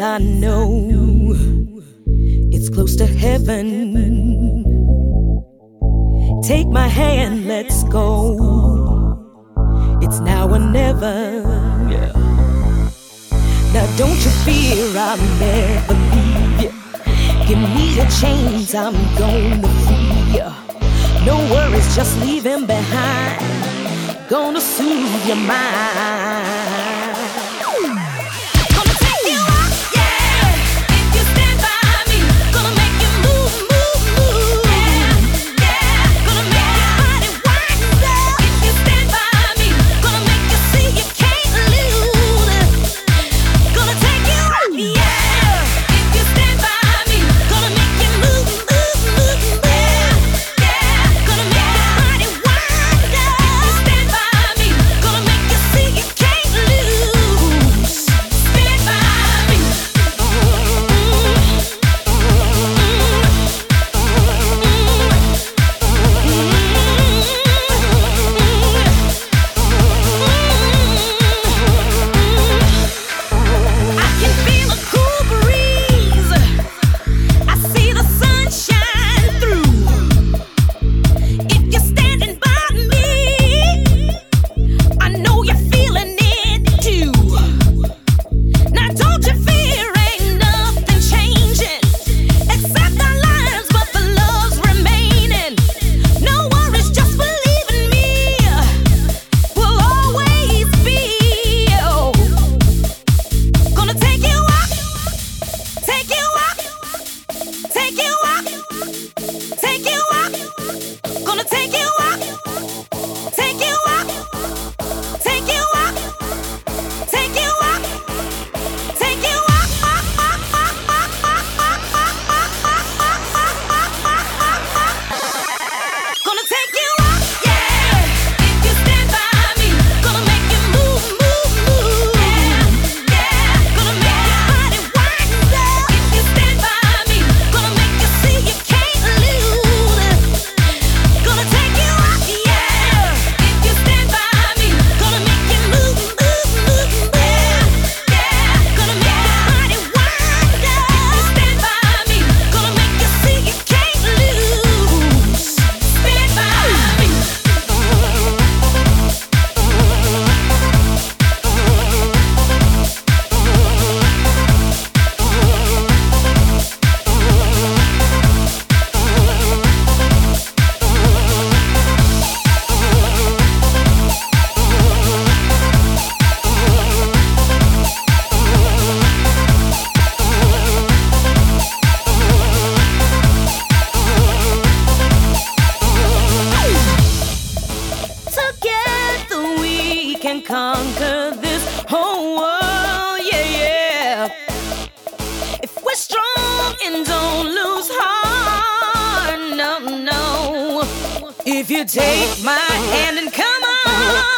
I know. It's close to heaven. Take my hand, let's go. It's now or never. Now don't you fear, I'll never leave you. Give me your chains, I'm gonna free you. No worries, just leave behind. Gonna soothe your mind. Take my hand and come on.